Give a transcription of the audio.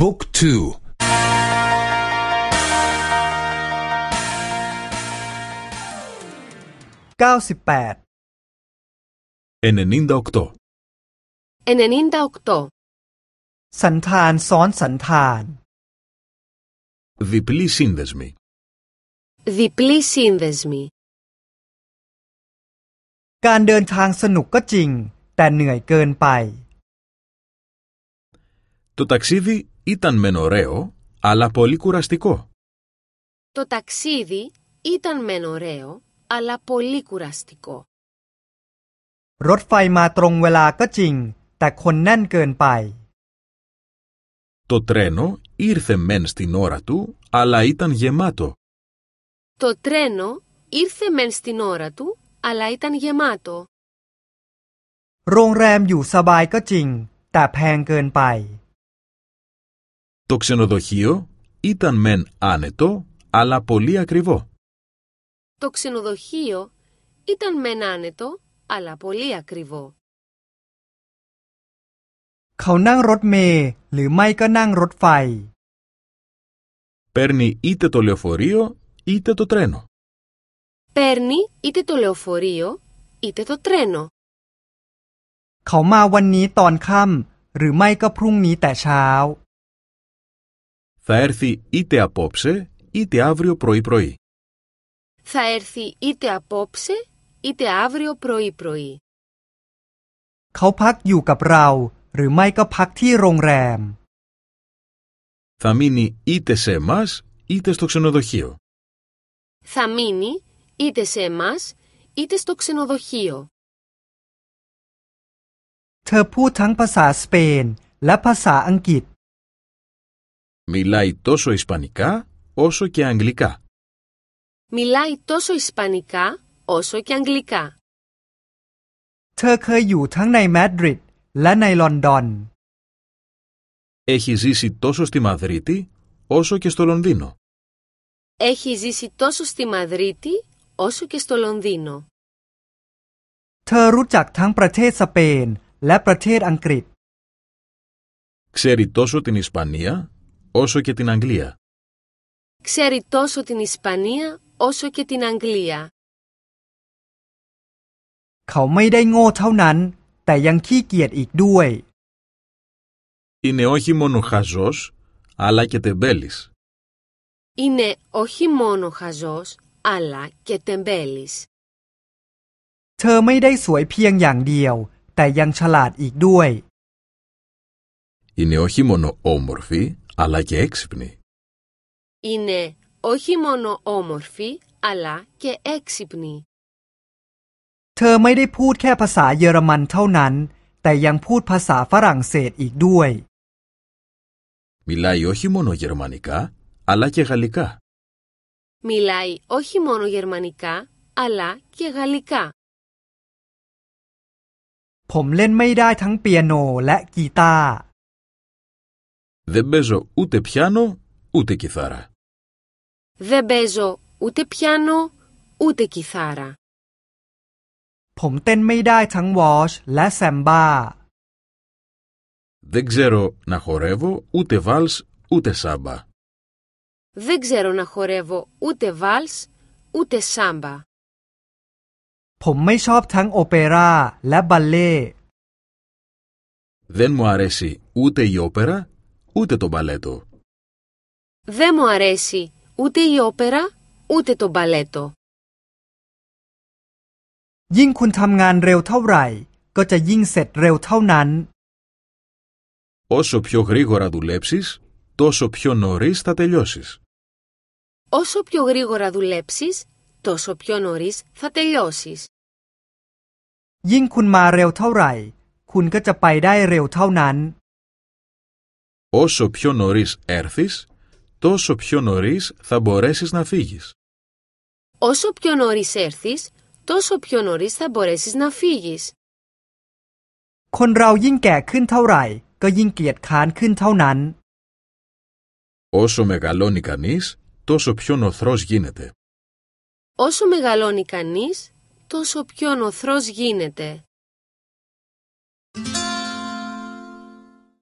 บุ๊กทูเก้าสิบแปด 98. 98. สันธานซ้อนสันธาน Διπλή σύνδεσμη. Διπλή σύνδεσμη. การเดินทางสนุกก็จริง แต่เหนื่อยเกินไป Το ταξίδι ήταν μεν ωραίο, αλλά πολύ κουραστικό. Το ταξίδι ήταν μεν ωραίο, αλλά πολύ κουραστικό. รถไฟมาตรงเวลาก็จริง แต่คนแน่นเกินไป Το τρένο ήρθε μεν στην ώρα του, αλλά ήταν γεμάτο. Το τρένο ήρθε μεν στην ώρα του, αλλά ήταν γεμάτο. โรงแรมอยู่สบายก็จริง แต่แพงเกินไป Το ξενοδοχείο ήταν μεν άνετο, αλλά πολύ ακριβό. Το ξενοδοχείο ήταν μεν άνετο, αλλά πολύ ακριβό. เขานั่งรถเมล์หรือไม่ก็นั่งรถไฟ Παίρνει είτε το λεωφορείο, είτε το τρένο. Παίρνει είτε το λεωφορείο, είτε το τρένο. เขามาวันนี้ตอนค่ำหรือไม่ก็พรุ่งนี้แต่เช้า Θα έρθει είτε απόψε, είτε αύριο πρωί-πρωί. Θα έρθει είτε απόψε, είτε αύριο πρωί-πρωί. เขาพักอยู่กับเรา หรือไม่ก็พักที่โรงแรม Θα μείνει είτε σε εμάς, είτε στο ξενοδοχείο. Θα μείνει είτε σε εμάς, είτε στο ξενοδοχείο. เธอพูดทั้งภาษาสเปน และภาษาอังกฤษ Μιλάει τόσο ισπανικά, όσο και αγγλικά. Μιλάει τόσο ισπανικά όσο και αγγλικά. เธอเคยอยู่ทั้งในมาดริดและในลอนดอน Έχει ζήσει τόσο στη Μαδρίτη, όσο και στο Λονδίνο. Έχει ζήσει τόσο στη Μαδρίτη όσο και στο Λονδίνο. เธอรู้จักทั้งประเทศสเปน และประเทศอังกฤษ Ξέρει τόσο την Ισπανία, όσο και την Αγγλία. Ξέρει τόσο την Ισπανία όσο και την Αγγλία. เขาไม่ได้โง่เท่านั้น แต่ยังขี้เกียจอีกด้วย Είναι όχι μόνο χαζός, αλλά και τεμπέλης. Είναι όχι μόνο χαζός, αλλά και τεμπέλης. เธอไม่ได้สวยเพียงอย่างเดียว แต่ยังฉลาดอีกด้วย Είναι όχι μόνο όμορφη, αλλά και έξυπνη. Είναι όχι μόνο όμορφη, αλλά και έξυπνη. เธอไม่ได้พูดแค่ภาษาเยอรมันเท่านั้น แต่ยังพูดภาษาฝรั่งเศสอีกด้วย Μιλάει όχι μόνο γερμανικά, αλλά και γαλλικά. Μιλάει όχι μόνο γερμανικά, αλλά και γαλλικά. ผมเล่นไม่ได้ทั้งเปียโนและกีตาร์ Δεν παίζω ούτε πιάνο, ούτε κιθάρα. Δεν παίζω ούτε πιάνο, ούτε κιθάρα. ผมเต้นไม่ได้ทั้งวอชและแซมบ้า Δεν ξέρω να χορεύω ούτε βάλς, ούτε σάμπα. Δεν ξέρω να χορεύω ούτε βάλς, ούτε σάμπα. ผมไม่ชอบทั้งโอเปร่าและบัลเล่ Δεν μου αρέσει ούτε η όπερα, ούτε το μπαλέτο. Δεν μου αρέσει ούτε η όπερα, ούτε το μπαλέτο. ยิ่งคุณทำงานเร็วเท่าไหร่ ก็จะยิ่งเสร็จเร็วเท่านั้น Όσο πιο γρήγορα δουλέψεις, τόσο πιο νωρίς θα τελειώσεις. Όσο πιο γρήγορα δουλέψεις, τόσο πιο νωρίς θα τελειώσεις. ยิ่งคุณมาเร็วเท่าไหร่ คุณก็จะไปได้เร็วเท่านั้น Όσο πιο νωρίς έρθεις, τόσο πιο νωρίς θα μπορέσεις να φύγεις. Όσο πιο νωρίς έρθεις, τόσο πιο νωρίς θα μπορέσεις να φύγεις. คนเรายิ่งแก่ขึ้นเท่าไหร่ ก็ยิ่งเกียจค้านขึ้นเท่านั้น Όσο μεγαλώνει κανείς, τόσο πιο νοθρός γίνεται. Όσο μεγαλώνει κανείς, τόσο πιο νοθρός γίνεται.